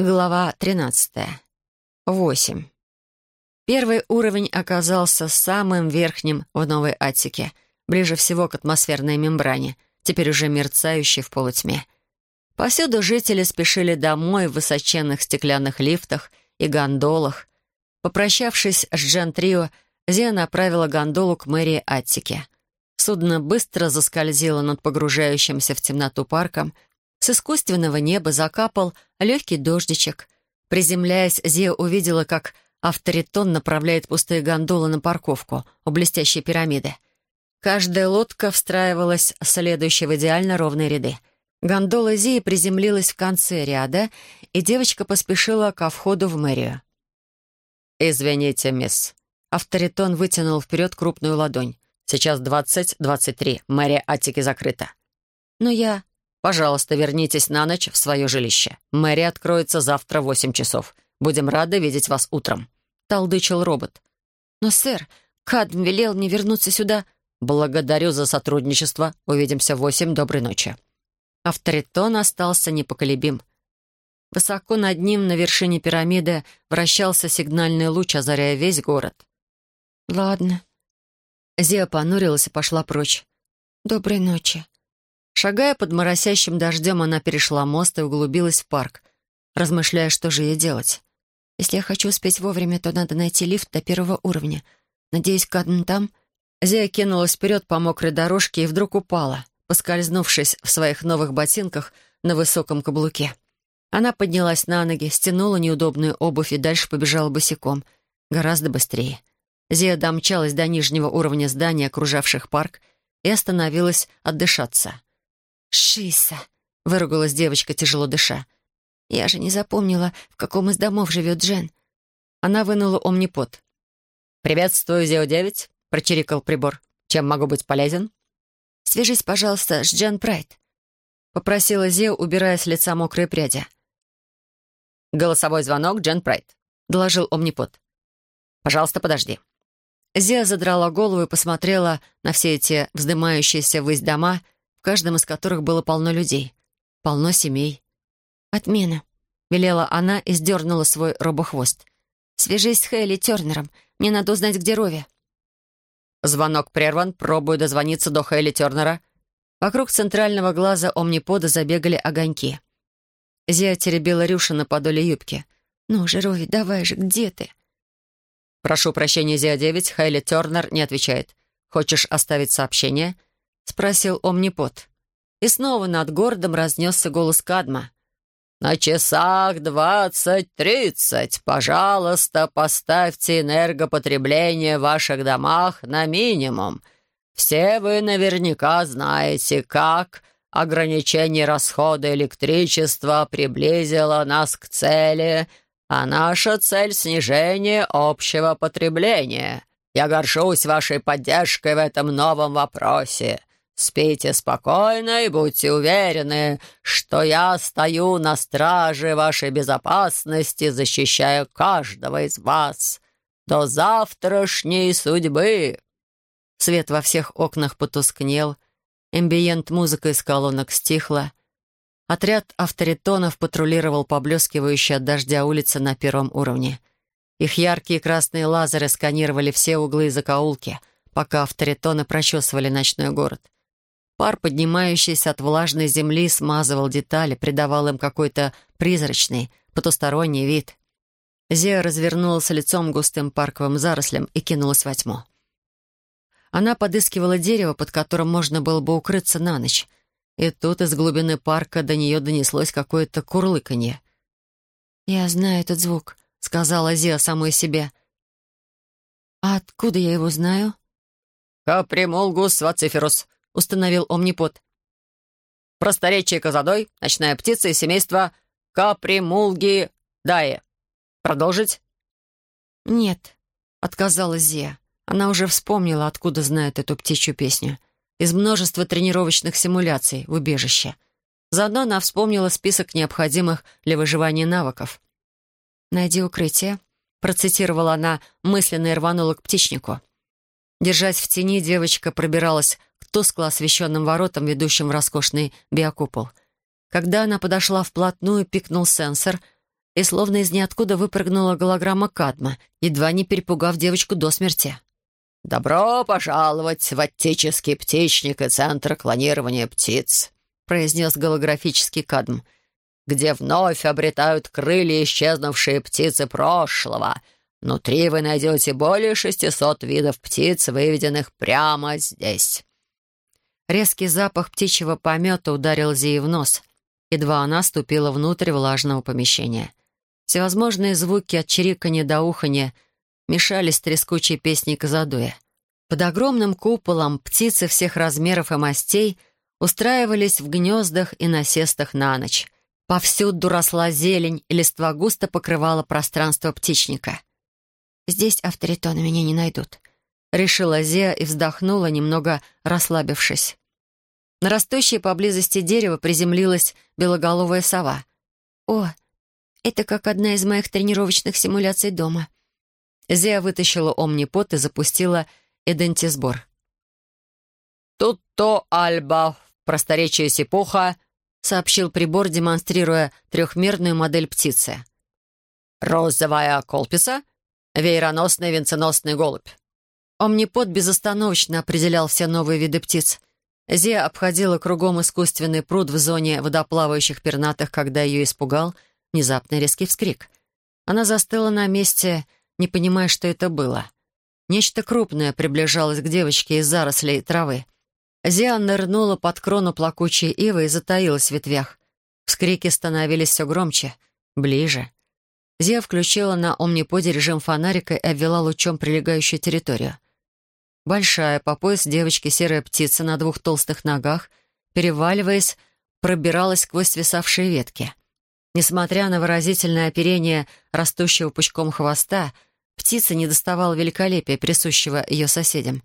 Глава 13. 8. Первый уровень оказался самым верхним в новой Аттике, ближе всего к атмосферной мембране, теперь уже мерцающей в полутьме. Повсюду жители спешили домой в высоченных стеклянных лифтах и гондолах. Попрощавшись с Джен Трио, Зия направила гондолу к мэрии Аттики. Судно быстро заскользило над погружающимся в темноту парком — с искусственного неба закапал легкий дождичек. Приземляясь, Зия увидела, как авторитон направляет пустые гондолы на парковку у блестящей пирамиды. Каждая лодка встраивалась следующей в идеально ровные ряды. Гондола Зии приземлилась в конце ряда, и девочка поспешила ко входу в мэрию. «Извините, мисс». Авторитон вытянул вперед крупную ладонь. «Сейчас двадцать, двадцать три. Мэрия Атики закрыта». «Но я...» Пожалуйста, вернитесь на ночь в свое жилище. Мэри откроется завтра в восемь часов. Будем рады видеть вас утром», — толдычил робот. «Но, сэр, Кадм велел мне вернуться сюда». «Благодарю за сотрудничество. Увидимся в восемь. Доброй ночи». Авторитон остался непоколебим. Высоко над ним, на вершине пирамиды, вращался сигнальный луч, озаряя весь город. «Ладно». Зия понурилась и пошла прочь. «Доброй ночи». Шагая под моросящим дождем, она перешла мост и углубилась в парк, размышляя, что же ей делать. Если я хочу успеть вовремя, то надо найти лифт до первого уровня. Надеюсь, Кадн там... Зия кинулась вперед по мокрой дорожке и вдруг упала, поскользнувшись в своих новых ботинках на высоком каблуке. Она поднялась на ноги, стянула неудобную обувь и дальше побежала босиком, гораздо быстрее. Зия домчалась до нижнего уровня зданий, окружавших парк, и остановилась отдышаться. «Шиса!» — выругалась девочка, тяжело дыша. «Я же не запомнила, в каком из домов живет Джен». Она вынула омнипод. «Приветствую, Зео-9», — прочирикал прибор. «Чем могу быть полезен?» «Свяжись, пожалуйста, с Джен Прайд», — попросила Зео, убирая с лица мокрые пряди. «Голосовой звонок, Джен Прайд», — доложил омнипод. «Пожалуйста, подожди». Зия задрала голову и посмотрела на все эти вздымающиеся ввысь дома — каждом из которых было полно людей, полно семей. «Отмена», — велела она и сдернула свой робохвост. «Свяжись с Хейли Тернером. Мне надо узнать, где Рови». Звонок прерван. Пробую дозвониться до Хейли Тернера. Вокруг центрального глаза омнипода забегали огоньки. Зия теребила Рюша на подоле юбки. «Ну же, Рови, давай же, где ты?» «Прошу прощения, Зия-9, Хейли Тернер не отвечает. Хочешь оставить сообщение?» — спросил Омнипот. И снова над городом разнесся голос Кадма. «На часах двадцать тридцать. Пожалуйста, поставьте энергопотребление в ваших домах на минимум. Все вы наверняка знаете, как ограничение расхода электричества приблизило нас к цели, а наша цель — снижение общего потребления. Я горжусь вашей поддержкой в этом новом вопросе». Спите спокойно и будьте уверены, что я стою на страже вашей безопасности, защищая каждого из вас до завтрашней судьбы». Свет во всех окнах потускнел, эмбиент музыка из колонок стихла. Отряд авторитонов патрулировал поблескивающие от дождя улицы на первом уровне. Их яркие красные лазеры сканировали все углы и закоулки, пока авторитоны прочесывали ночной город — Пар, поднимающийся от влажной земли, смазывал детали, придавал им какой-то призрачный, потусторонний вид. Зея развернулась лицом густым парковым зарослям и кинулась во тьму. Она подыскивала дерево, под которым можно было бы укрыться на ночь. И тут из глубины парка до нее донеслось какое-то курлыканье. «Я знаю этот звук», — сказала Зия самой себе. «А откуда я его знаю?» «Капримулгус вациферус», установил Омнипод. Просторечие Казадой, ночная птица из семейства Капримулги Дае. Продолжить? Нет, отказалась Зия. Она уже вспомнила, откуда знает эту птичью песню. Из множества тренировочных симуляций в убежище. Заодно она вспомнила список необходимых для выживания навыков. «Найди укрытие», — процитировала она мысленно и рванула к птичнику. Держась в тени, девочка пробиралась тускло освещенным воротам, ведущим в роскошный биокупол. Когда она подошла вплотную, пикнул сенсор, и словно из ниоткуда выпрыгнула голограмма Кадма, едва не перепугав девочку до смерти. «Добро пожаловать в отеческий птичник и центр клонирования птиц», произнес голографический Кадм, «где вновь обретают крылья исчезнувшие птицы прошлого. Внутри вы найдете более 600 видов птиц, выведенных прямо здесь». Резкий запах птичьего помета ударил Зии в нос, едва она ступила внутрь влажного помещения. Всевозможные звуки от чириканья до уханья мешались трескучей песней Казадуя. Под огромным куполом птицы всех размеров и мастей устраивались в гнездах и насестах на ночь. Повсюду росла зелень, и листва густо покрывала пространство птичника. «Здесь авторитоны меня не найдут», — решила Зея и вздохнула, немного расслабившись. На растущее поблизости дерево приземлилась белоголовая сова. «О, это как одна из моих тренировочных симуляций дома». Зея вытащила омнипот и запустила идентисбор. «Тут-то альба, в просторечии сипуха», — сообщил прибор, демонстрируя трехмерную модель птицы. «Розовая колписа, веероносный венценосный голубь». Омнипот безостановочно определял все новые виды птиц. Зия обходила кругом искусственный пруд в зоне водоплавающих пернатых, когда ее испугал внезапный резкий вскрик. Она застыла на месте, не понимая, что это было. Нечто крупное приближалось к девочке из зарослей травы. Зия нырнула под крону плакучей ивы и затаилась в ветвях. Вскрики становились все громче, ближе. Зия включила на омниподе режим фонарика и обвела лучом прилегающую территорию. Большая, по пояс девочки серая птица на двух толстых ногах, переваливаясь, пробиралась сквозь свисавшие ветки. Несмотря на выразительное оперение растущего пучком хвоста, птица не доставала великолепия, присущего ее соседям.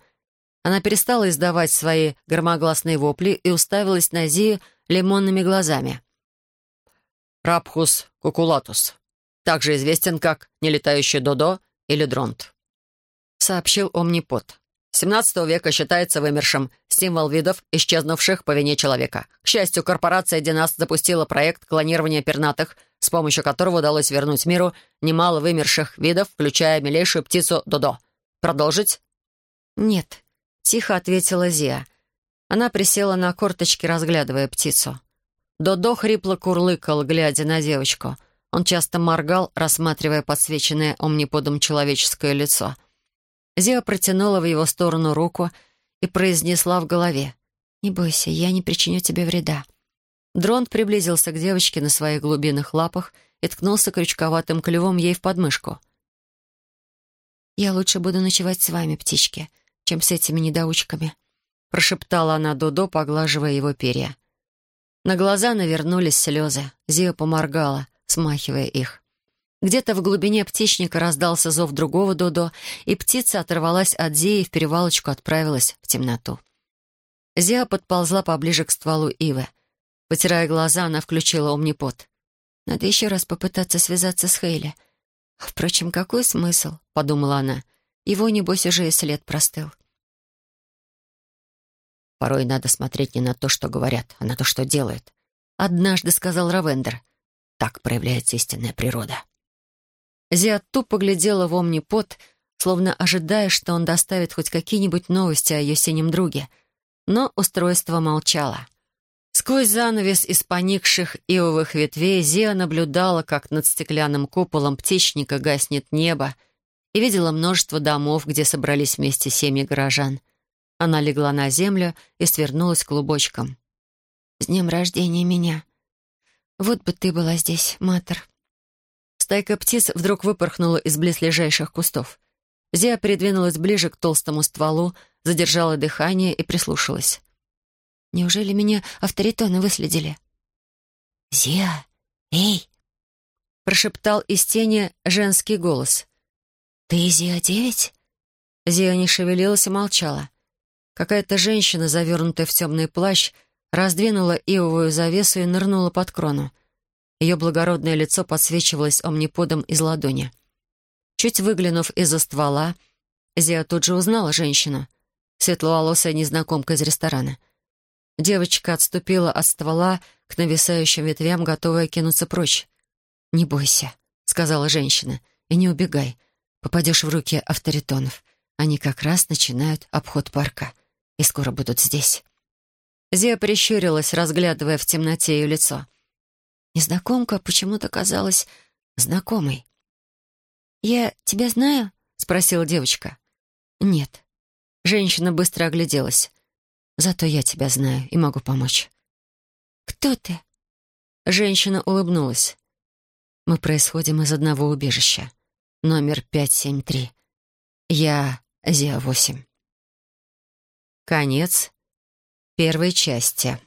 Она перестала издавать свои громогласные вопли и уставилась на Зию лимонными глазами. «Рапхус кукулатус», также известен как нелетающий додо или дронт», — сообщил Омнипот. 17 века считается вымершим, символ видов, исчезнувших по вине человека. К счастью, корпорация Династ запустила проект клонирования пернатых, с помощью которого удалось вернуть миру немало вымерших видов, включая милейшую птицу Додо. Продолжить? «Нет», — тихо ответила Зия. Она присела на корточки, разглядывая птицу. Додо хрипло курлыкал, глядя на девочку. Он часто моргал, рассматривая подсвеченное омниподом человеческое лицо — Зия протянула в его сторону руку и произнесла в голове. «Не бойся, я не причиню тебе вреда». Дрон приблизился к девочке на своих глубинных лапах и ткнулся крючковатым клювом ей в подмышку. «Я лучше буду ночевать с вами, птички, чем с этими недоучками», прошептала она Додо, поглаживая его перья. На глаза навернулись слезы. Зия поморгала, смахивая их. Где-то в глубине птичника раздался зов другого Додо, и птица оторвалась от Зии и в перевалочку отправилась в темноту. Зия подползла поближе к стволу ивы. Потирая глаза, она включила омнипот. «Надо еще раз попытаться связаться с Хейли. Впрочем, какой смысл?» — подумала она. «Его, небось, уже и след простыл». «Порой надо смотреть не на то, что говорят, а на то, что делают», — однажды сказал Равендер. «Так проявляется истинная природа». Зия тупо глядела в омнипот, словно ожидая, что он доставит хоть какие-нибудь новости о ее синем друге. Но устройство молчало. Сквозь занавес из поникших ивовых ветвей Зия наблюдала, как над стеклянным куполом птичника гаснет небо, и видела множество домов, где собрались вместе семьи горожан. Она легла на землю и свернулась клубочком. «С днем рождения меня! Вот бы ты была здесь, Матер!» Стайка птиц вдруг выпорхнула из близлежащих кустов. Зия придвинулась ближе к толстому стволу, задержала дыхание и прислушалась. «Неужели меня авторитоны выследили?» «Зия, эй!» — прошептал из тени женский голос. «Ты Зия-9?» Зия не шевелилась и молчала. Какая-то женщина, завернутая в темный плащ, раздвинула ивовую завесу и нырнула под крону. Ее благородное лицо подсвечивалось омниподом из ладони. Чуть выглянув из-за ствола, Зия тут же узнала женщину, светловолосая незнакомка из ресторана. Девочка отступила от ствола к нависающим ветвям, готовая кинуться прочь. «Не бойся», сказала женщина. «И не убегай. Попадешь в руки авторитонов. Они как раз начинают обход парка. И скоро будут здесь». Зия прищурилась, разглядывая в темноте ее лицо. Незнакомка почему-то казалась знакомой. «Я тебя знаю?» — спросила девочка. «Нет». Женщина быстро огляделась. «Зато я тебя знаю и могу помочь». «Кто ты?» Женщина улыбнулась. «Мы происходим из одного убежища. Номер 573. Я Зия-8». Конец первой части.